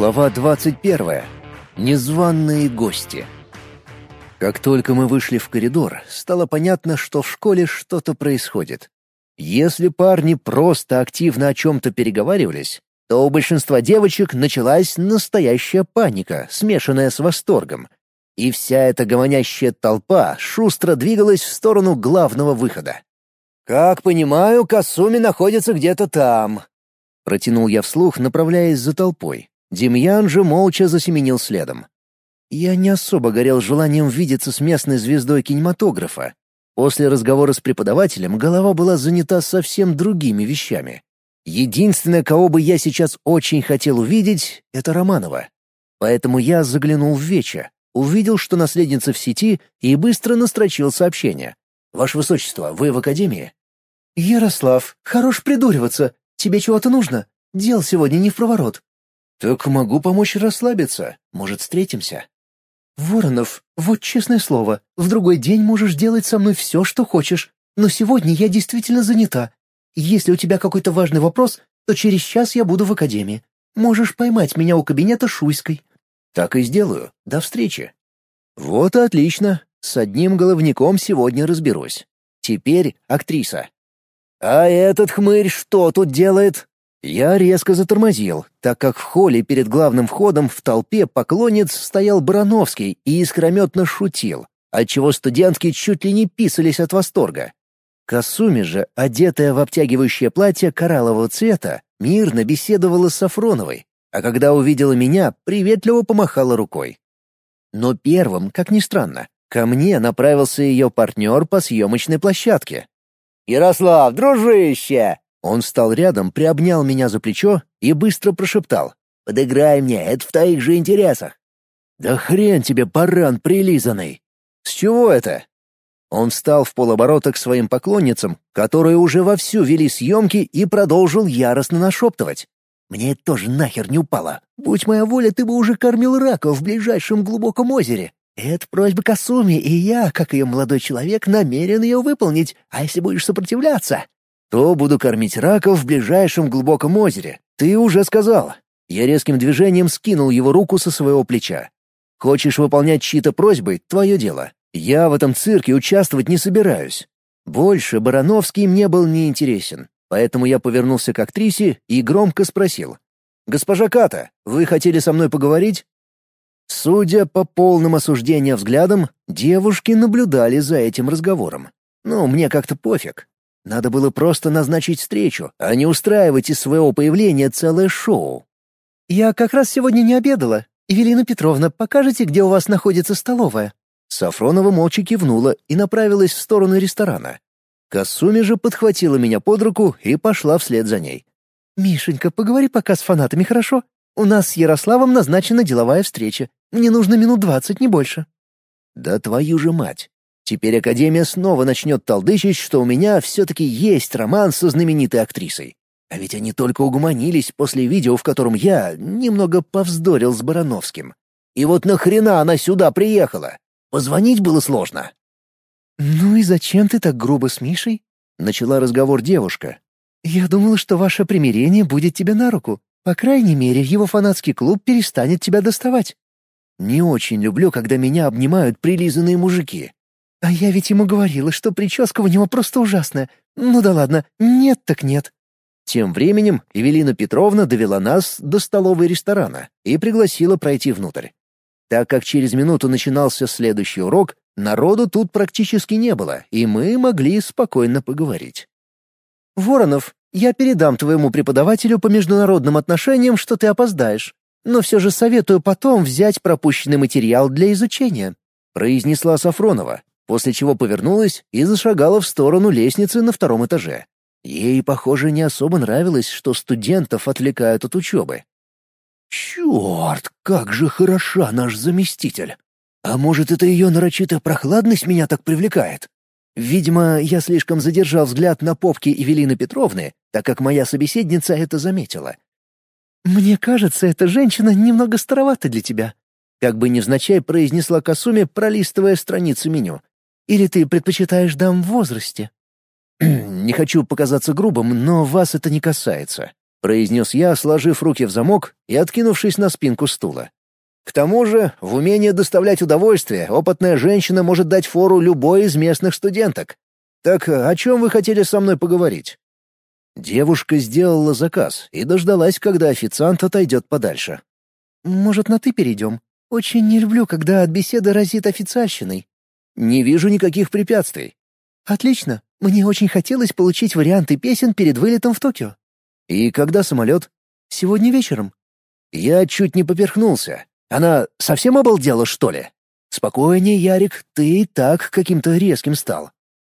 Глава 21. Незваные гости. Как только мы вышли в коридор, стало понятно, что в школе что-то происходит. Если парни просто активно о чем-то переговаривались, то у большинства девочек началась настоящая паника, смешанная с восторгом. И вся эта гомонящая толпа шустро двигалась в сторону главного выхода. «Как понимаю, Касуми находится где-то там», — протянул я вслух, направляясь за толпой. Демьян же молча засеменил следом. Я не особо горел желанием видеться с местной звездой кинематографа. После разговора с преподавателем голова была занята совсем другими вещами. Единственное, кого бы я сейчас очень хотел увидеть, — это Романова. Поэтому я заглянул в Веча, увидел, что наследница в сети, и быстро настрочил сообщение. «Ваше Высочество, вы в Академии?» «Ярослав, хорош придуриваться. Тебе чего-то нужно? Дел сегодня не в проворот. «Так могу помочь расслабиться. Может, встретимся?» «Воронов, вот честное слово, в другой день можешь делать со мной все, что хочешь. Но сегодня я действительно занята. Если у тебя какой-то важный вопрос, то через час я буду в академии. Можешь поймать меня у кабинета Шуйской». «Так и сделаю. До встречи». «Вот и отлично. С одним головником сегодня разберусь. Теперь актриса». «А этот хмырь что тут делает?» Я резко затормозил, так как в холле перед главным входом в толпе поклонниц стоял Барановский и искрометно шутил, отчего студентки чуть ли не писались от восторга. Касуми же, одетая в обтягивающее платье кораллового цвета, мирно беседовала с Сафроновой, а когда увидела меня, приветливо помахала рукой. Но первым, как ни странно, ко мне направился ее партнер по съемочной площадке. «Ярослав, дружище!» Он встал рядом, приобнял меня за плечо и быстро прошептал. «Подыграй мне, это в твоих же интересах». «Да хрен тебе, баран прилизанный!» «С чего это?» Он встал в полоборота к своим поклонницам, которые уже вовсю вели съемки, и продолжил яростно нашептывать. «Мне это тоже нахер не упало. Будь моя воля, ты бы уже кормил раков в ближайшем глубоком озере. Это просьба Касуми, и я, как ее молодой человек, намерен ее выполнить. А если будешь сопротивляться, то буду кормить раков в ближайшем глубоком озере. Ты уже сказал. Я резким движением скинул его руку со своего плеча. Хочешь выполнять чьи-то просьбы — твое дело. Я в этом цирке участвовать не собираюсь. Больше Барановский мне был не интересен, поэтому я повернулся к актрисе и громко спросил. «Госпожа Ката, вы хотели со мной поговорить?» Судя по полным осуждениям взглядам, девушки наблюдали за этим разговором. Ну, мне как-то пофиг. Надо было просто назначить встречу, а не устраивать из своего появления целое шоу. «Я как раз сегодня не обедала. Евелина Петровна, покажете, где у вас находится столовая?» Сафронова молча кивнула и направилась в сторону ресторана. Касуми же подхватила меня под руку и пошла вслед за ней. «Мишенька, поговори пока с фанатами, хорошо? У нас с Ярославом назначена деловая встреча. Мне нужно минут двадцать, не больше». «Да твою же мать! Теперь Академия снова начнет толдычить, что у меня все-таки есть роман со знаменитой актрисой. А ведь они только угомонились после видео, в котором я немного повздорил с Барановским. И вот нахрена она сюда приехала? Позвонить было сложно. «Ну и зачем ты так грубо с Мишей?» — начала разговор девушка. «Я думала, что ваше примирение будет тебе на руку. По крайней мере, его фанатский клуб перестанет тебя доставать». «Не очень люблю, когда меня обнимают прилизанные мужики. А я ведь ему говорила, что прическа у него просто ужасная. Ну да ладно, нет так нет. Тем временем Эвелина Петровна довела нас до столовой ресторана и пригласила пройти внутрь. Так как через минуту начинался следующий урок, народу тут практически не было, и мы могли спокойно поговорить. «Воронов, я передам твоему преподавателю по международным отношениям, что ты опоздаешь, но все же советую потом взять пропущенный материал для изучения», произнесла Сафронова, после чего повернулась и зашагала в сторону лестницы на втором этаже. Ей, похоже, не особо нравилось, что студентов отвлекают от учебы. «Черт, как же хороша наш заместитель! А может, это ее нарочитая прохладность меня так привлекает? Видимо, я слишком задержал взгляд на попке Эвелины Петровны, так как моя собеседница это заметила. «Мне кажется, эта женщина немного старовата для тебя», как бы невзначай произнесла Касуми, пролистывая страницы меню. Или ты предпочитаешь дам в возрасте?» «Не хочу показаться грубым, но вас это не касается. — произнес я, сложив руки в замок и откинувшись на спинку стула. К тому же, в умении доставлять удовольствие опытная женщина может дать фору любой из местных студенток. Так о чем вы хотели со мной поговорить? Девушка сделала заказ и дождалась, когда официант отойдет подальше. «Может, на «ты» перейдем? Очень не люблю, когда от беседы разит официальщиной». «Не вижу никаких препятствий». «Отлично. Мне очень хотелось получить варианты песен перед вылетом в Токио». «И когда самолет?» «Сегодня вечером». Я чуть не поперхнулся. Она совсем обалдела, что ли? Спокойнее, Ярик, ты и так каким-то резким стал.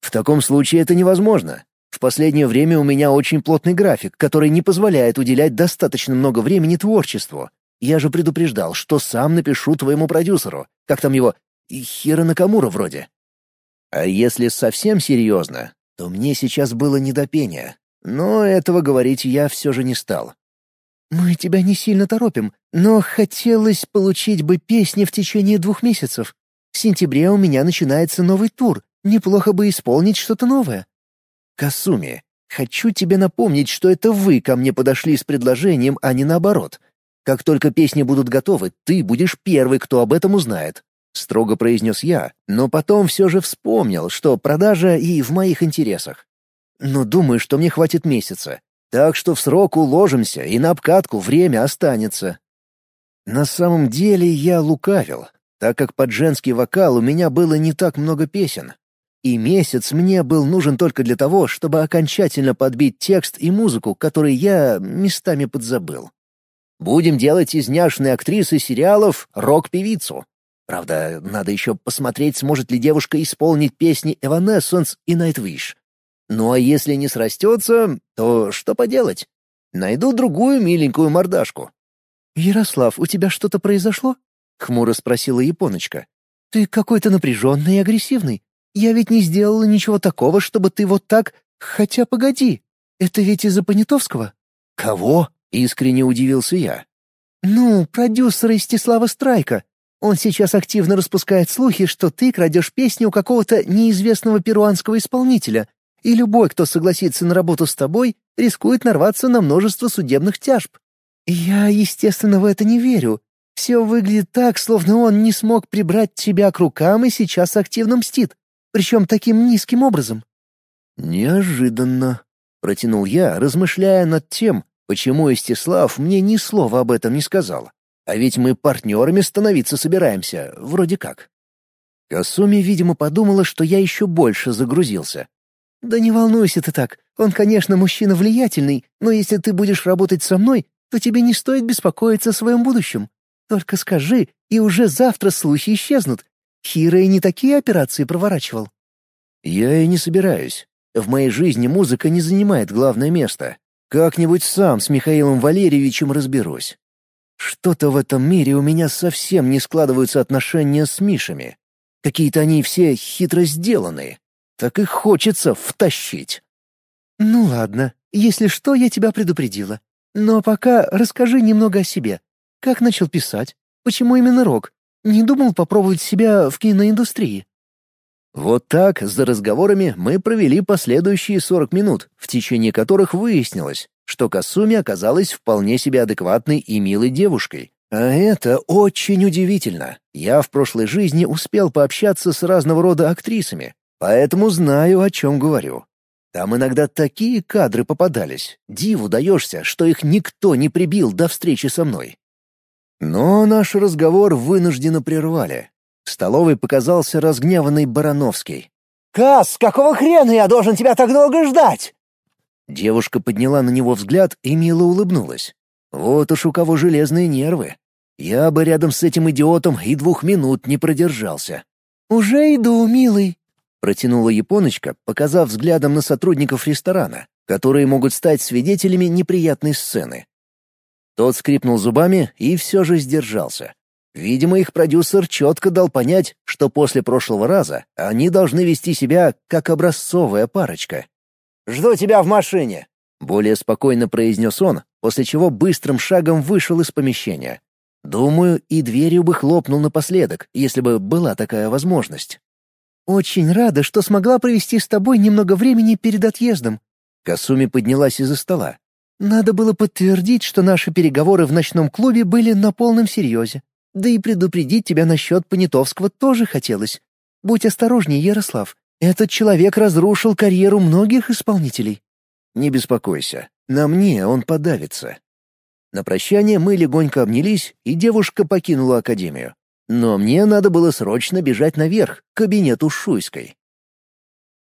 В таком случае это невозможно. В последнее время у меня очень плотный график, который не позволяет уделять достаточно много времени творчеству. Я же предупреждал, что сам напишу твоему продюсеру. Как там его? Хиро Накамура вроде. А если совсем серьезно, то мне сейчас было не до пения. Но этого говорить я все же не стал. «Мы тебя не сильно торопим, но хотелось получить бы песни в течение двух месяцев. В сентябре у меня начинается новый тур. Неплохо бы исполнить что-то новое». «Касуми, хочу тебе напомнить, что это вы ко мне подошли с предложением, а не наоборот. Как только песни будут готовы, ты будешь первый, кто об этом узнает», — строго произнес я, но потом все же вспомнил, что продажа и в моих интересах. «Но думаю, что мне хватит месяца. Так что в срок уложимся, и на обкатку время останется. На самом деле я лукавил, так как под женский вокал у меня было не так много песен. И месяц мне был нужен только для того, чтобы окончательно подбить текст и музыку, которые я местами подзабыл. Будем делать из няшной актрисы сериалов рок-певицу. Правда, надо еще посмотреть, сможет ли девушка исполнить песни Evanescence и Nightwish. Ну а если не срастется, то что поделать? Найду другую миленькую мордашку. «Ярослав, у тебя что-то произошло?» — хмуро спросила японочка. «Ты какой-то напряженный и агрессивный. Я ведь не сделала ничего такого, чтобы ты вот так... Хотя погоди, это ведь из-за Понятовского?» «Кого?» — искренне удивился я. «Ну, продюсера Истислава Страйка. Он сейчас активно распускает слухи, что ты крадешь песню у какого-то неизвестного перуанского исполнителя, и любой, кто согласится на работу с тобой, рискует нарваться на множество судебных тяжб. Я, естественно, в это не верю. Все выглядит так, словно он не смог прибрать тебя к рукам и сейчас активно мстит, причем таким низким образом». «Неожиданно», — протянул я, размышляя над тем, почему Истислав мне ни слова об этом не сказал. А ведь мы партнерами становиться собираемся, вроде как. Касуми, видимо, подумала, что я еще больше загрузился, «Да не волнуйся ты так. Он, конечно, мужчина влиятельный, но если ты будешь работать со мной, то тебе не стоит беспокоиться о своем будущем. Только скажи, и уже завтра слухи исчезнут. Хиро и не такие операции проворачивал». «Я и не собираюсь. В моей жизни музыка не занимает главное место. Как-нибудь сам с Михаилом Валерьевичем разберусь. Что-то в этом мире у меня совсем не складываются отношения с Мишами. Какие-то они все хитро сделанные так и хочется втащить. «Ну ладно, если что, я тебя предупредила. Но пока расскажи немного о себе. Как начал писать? Почему именно рок? Не думал попробовать себя в киноиндустрии?» Вот так, за разговорами, мы провели последующие 40 минут, в течение которых выяснилось, что Касуми оказалась вполне себе адекватной и милой девушкой. А это очень удивительно. Я в прошлой жизни успел пообщаться с разного рода актрисами, Поэтому знаю, о чем говорю. Там иногда такие кадры попадались. Диву даешься, что их никто не прибил до встречи со мной. Но наш разговор вынужденно прервали. В столовой показался разгневанный Барановский. «Кас, какого хрена я должен тебя так долго ждать?» Девушка подняла на него взгляд и мило улыбнулась. Вот уж у кого железные нервы. Я бы рядом с этим идиотом и двух минут не продержался. «Уже иду, милый», Протянула японочка, показав взглядом на сотрудников ресторана, которые могут стать свидетелями неприятной сцены. Тот скрипнул зубами и все же сдержался. Видимо, их продюсер четко дал понять, что после прошлого раза они должны вести себя как образцовая парочка. «Жду тебя в машине», — более спокойно произнес он, после чего быстрым шагом вышел из помещения. Думаю, и дверью бы хлопнул напоследок, если бы была такая возможность. «Очень рада, что смогла провести с тобой немного времени перед отъездом». Касуми поднялась из-за стола. Надо было подтвердить, что наши переговоры в ночном клубе были на полном серьезе. Да и предупредить тебя насчет Понятовского тоже хотелось. Будь осторожнее, Ярослав. Этот человек разрушил карьеру многих исполнителей. Не беспокойся, на мне он подавится. На прощание мы легонько обнялись, и девушка покинула академию. Но мне надо было срочно бежать наверх, к кабинету Шуйской.